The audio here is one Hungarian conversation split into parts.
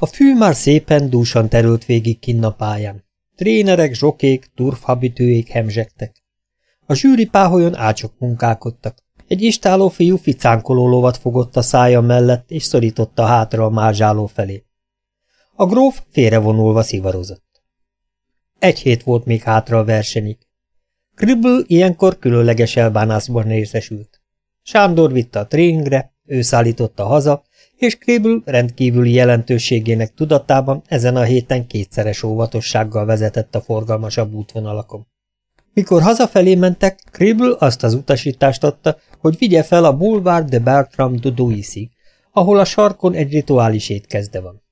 A fű már szépen dúsan terült végig kinn a pályán. Trénerek, zsokék, turfhabitőjék hemzsegtek. A zsűri páholyon ácsok munkálkodtak. Egy istáló fiú ficánkoló lovat fogott a szája mellett, és szorította hátra a mázsáló felé. A gróf félrevonulva szivarozott. Egy hét volt még hátra a versenyig. Kribble ilyenkor különleges elbánásban részesült. Sándor vitte a tréningre, ő szállította haza, és Kribble rendkívüli jelentőségének tudatában ezen a héten kétszeres óvatossággal vezetett a forgalmasabb útvonalakon. Mikor hazafelé mentek, Kribble azt az utasítást adta, hogy vigye fel a Boulevard de Bertram de Douisig, ahol a sarkon egy rituális étkezde van.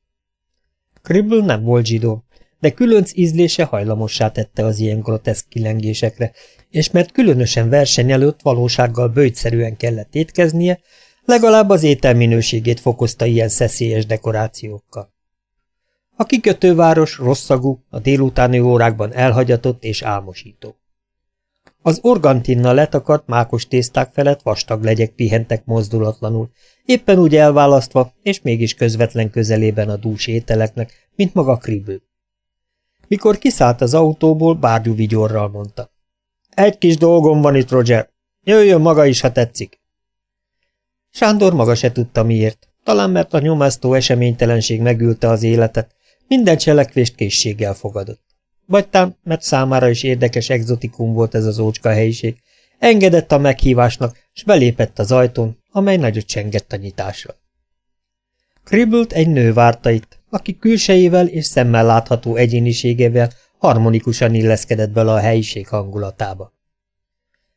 Kribble nem volt zsidó, de különc ízlése hajlamossá tette az ilyen groteszk kilengésekre, és mert különösen verseny előtt valósággal bőjtszerűen kellett étkeznie, legalább az étel minőségét fokozta ilyen szeszélyes dekorációkkal. A kikötőváros rosszagú, a délutáni órákban elhagyatott és álmosító. Az organtinna letakart mákos tészták felett vastag legyek pihentek mozdulatlanul, éppen úgy elválasztva, és mégis közvetlen közelében a dús ételeknek, mint maga Kribble. Mikor kiszállt az autóból, bárgyú vigyorral mondta. Egy kis dolgom van itt, Roger. Jöjjön maga is, ha tetszik. Sándor maga se tudta miért. Talán mert a nyomasztó eseménytelenség megülte az életet, minden cselekvést készséggel fogadott. Vagy tám, mert számára is érdekes exotikum volt ez az ócska helyiség. Engedett a meghívásnak, s belépett az ajtón, amely nagyot csengett a nyitásra. Kribbelt egy nő várta itt, aki külsejével és szemmel látható egyéniségével harmonikusan illeszkedett bele a helyiség hangulatába.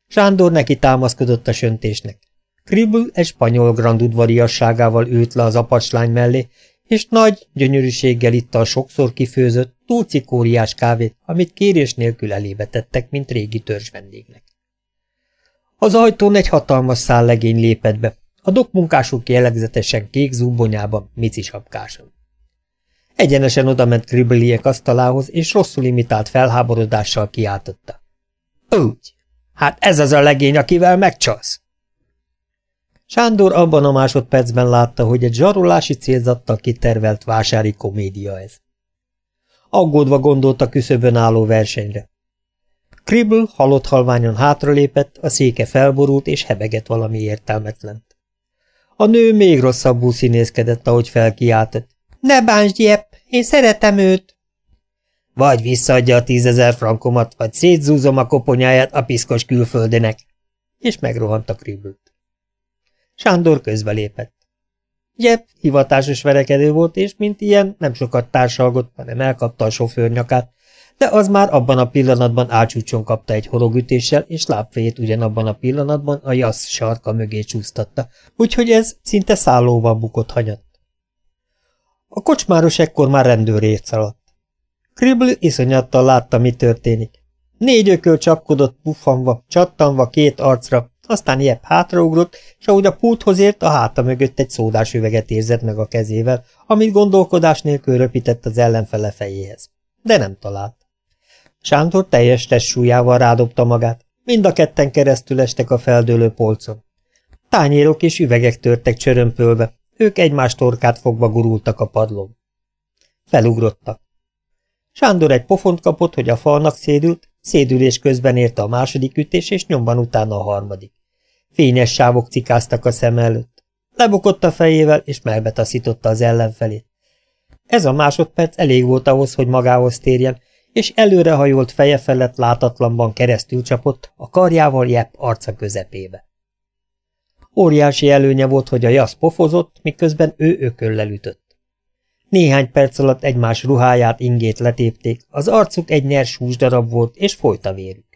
Sándor neki támaszkodott a söntésnek. Kribble egy spanyol grand udvariasságával ült le az apacslány mellé, és nagy gyönyörűséggel itta a sokszor kifőzött, túlcikóriás kávét, amit kérés nélkül elébe tettek, mint régi törzs vendégnek. Az ajtón egy hatalmas szállegény lépett be, a dokmunkások jellegzetesen kék zúbonyában, micisapkáson. Egyenesen odament Kribbeliek asztalához, és rosszul imitált felháborodással kiáltotta. Úgy! Hát ez az a legény, akivel megcsalsz! Sándor abban a másodpercben látta, hogy egy zsarolási célzattal kitervelt vásári komédia ez. Aggódva gondolt a küszöbön álló versenyre. Kribble halott halványon hátralépett, a széke felborult és hebegett valami értelmetlent. A nő még rosszabbul színészkedett, ahogy felkiáltott. Ne bántsd, Jepp, én szeretem őt! Vagy visszaadja a tízezer frankomat, vagy szétzúzom a koponyáját a piszkos külföldinek. És megrohant a kribbült. Sándor közbelépett. Jepp hivatásos verekedő volt, és mint ilyen nem sokat társalgott, hanem elkapta a sofőr nyakát, de az már abban a pillanatban álcsúcson kapta egy horogütéssel, és lábfejét ugyanabban a pillanatban a jasz sarka mögé csúsztatta, úgyhogy ez szinte szállóval bukott hanyat. A kocsmáros ekkor már rendőrért szaladt. Kribble iszonyattal látta, mi történik. Négy ököl csapkodott puffanva, csattanva két arcra, aztán Jepp hátraugrott, és ahogy a pulthoz ért, a háta mögött egy szódás üveget érzett meg a kezével, amit gondolkodás nélkül röpített az ellenfele fejéhez. De nem talált. Sándor teljes testsúlyával rádobta magát, mind a ketten keresztül estek a feldőlő polcon. Tányérok és üvegek törtek csörömpölve, ők egymás torkát fogva gurultak a padlón. Felugrottak. Sándor egy pofont kapott, hogy a falnak szédült, szédülés közben érte a második ütés, és nyomban utána a harmadik. Fényes sávok cikáztak a szem előtt. Lebukott a fejével, és melbetaszította az ellenfelét. Ez a másodperc elég volt ahhoz, hogy magához térjen, és előrehajolt feje felett látatlanban keresztül csapott, a karjával Jepp arca közepébe. Óriási előnye volt, hogy a jasz pofozott, miközben ő ököllel ütött. Néhány perc alatt egymás ruháját, ingét letépték, az arcuk egy nyers húsdarab volt, és folyt a vérük.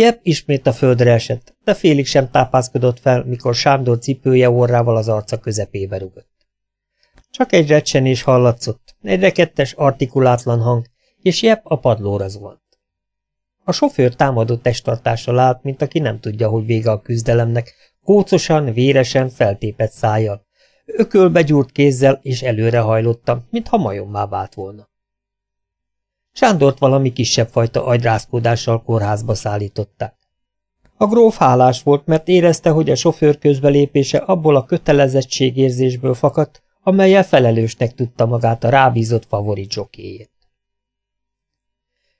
Jepp ismét a földre esett, de félig sem tápászkodott fel, mikor Sándor cipője orrával az arca közepébe rugott. Csak egy recsenés hallatszott, egy rekettes, artikulátlan hang, és Jepp a padlóra zuhant. A sofőr támadó testtartással állt, mint aki nem tudja, hogy vége a küzdelemnek, kócosan, véresen, feltépett szájjal. Ökölbe gyúrt kézzel, és előrehajlottam, mintha majommá vált volna. Sándort valami kisebb fajta agyrázkódással kórházba szállították. A gróf hálás volt, mert érezte, hogy a sofőr közbelépése abból a kötelezettségérzésből fakadt, amelyel felelősnek tudta magát a rábízott favorit zsokéért.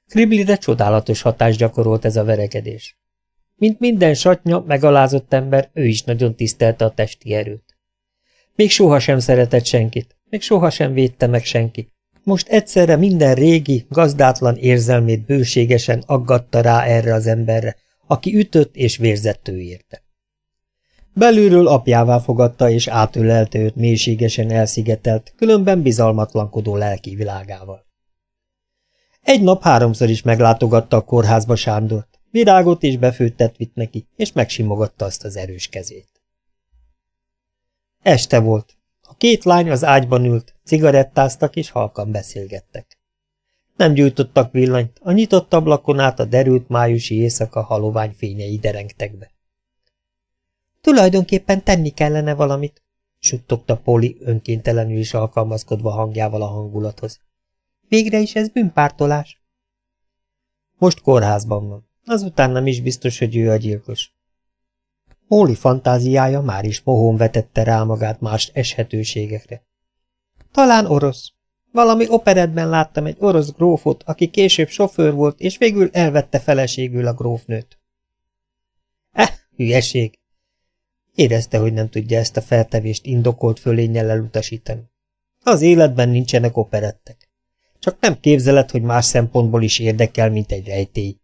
Kriblire csodálatos hatást gyakorolt ez a verekedés. Mint minden satnya, megalázott ember, ő is nagyon tisztelte a testi erőt. Még sohasem szeretett senkit, még sohasem védte meg senki. Most egyszerre minden régi, gazdátlan érzelmét bőségesen aggatta rá erre az emberre, aki ütött és vérzett ő érte. Belülről apjává fogadta és átölelte őt mélységesen elszigetelt, különben bizalmatlankodó lelki világával. Egy nap háromszor is meglátogatta a kórházba Sándort, virágot és befőttet vitt neki, és megsimogatta azt az erős kezét. Este volt. A két lány az ágyban ült, cigarettáztak és halkan beszélgettek. Nem gyújtottak villanyt, a nyitott ablakon át a derült májusi éjszaka halovány fényei derengtek be. Tulajdonképpen tenni kellene valamit, suttogta Poli önkéntelenül is alkalmazkodva hangjával a hangulathoz. Végre is ez bűnpártolás. Most kórházban van. Azután nem is biztos, hogy ő a gyilkos. Móli fantáziája már is mohón vetette rá magát más eshetőségekre. Talán orosz. Valami operetben láttam egy orosz grófot, aki később sofőr volt, és végül elvette feleségül a grófnőt. Eh, hülyeség! Érezte, hogy nem tudja ezt a feltevést indokolt fölénnyel elutasítani. Az életben nincsenek operettek. Csak nem képzeled, hogy más szempontból is érdekel, mint egy rejtély.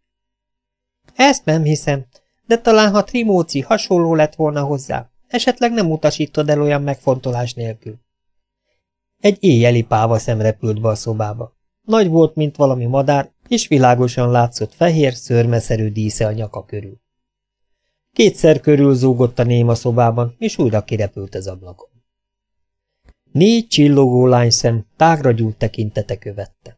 Ezt nem hiszem, de talán ha Trimóci hasonló lett volna hozzá, esetleg nem utasítod el olyan megfontolás nélkül. Egy éjjeli páva szem repült be a szobába. Nagy volt, mint valami madár, és világosan látszott fehér, szörmeszerű dísze a nyaka körül. Kétszer körül zúgott a néma szobában, és újra kirepült az ablakon. Négy csillogó lányszem tágra gyújt tekintete követte.